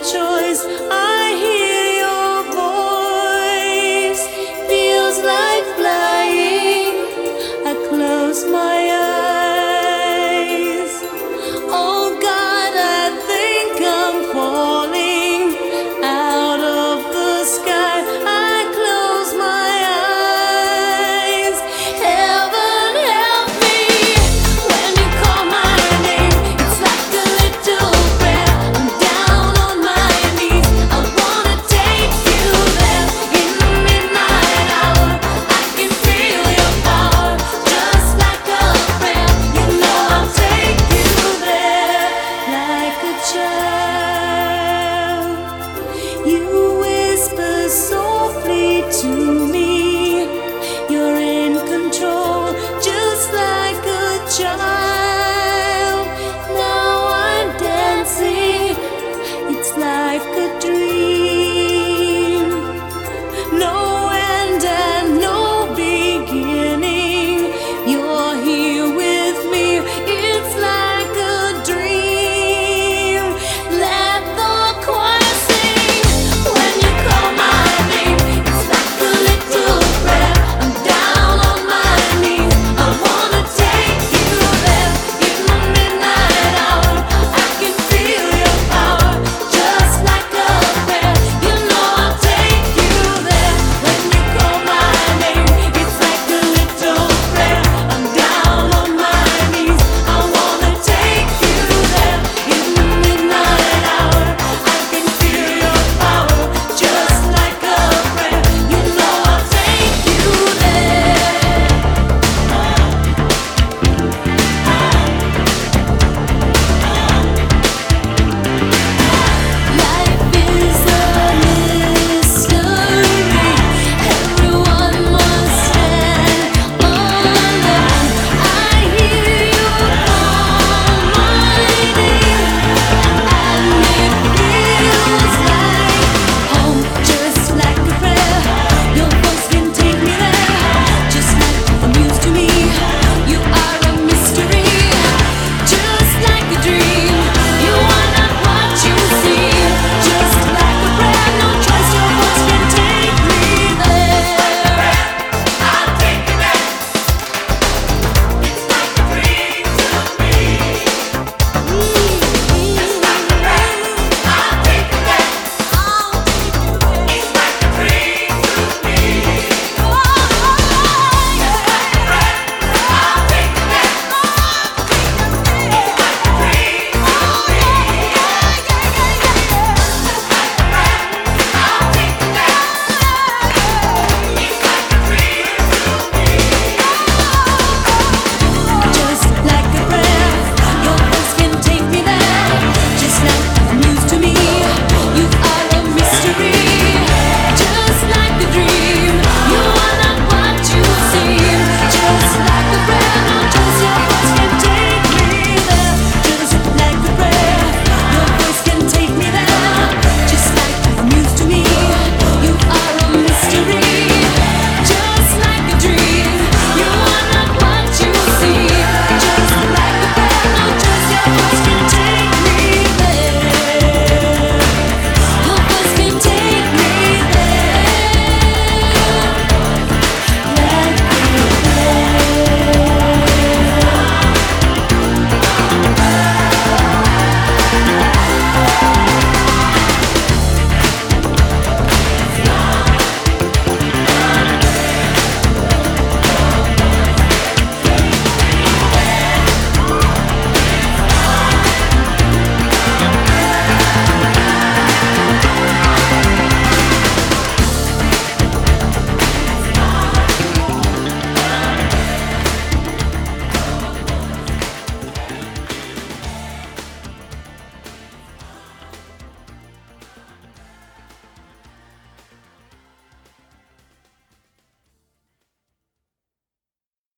choice.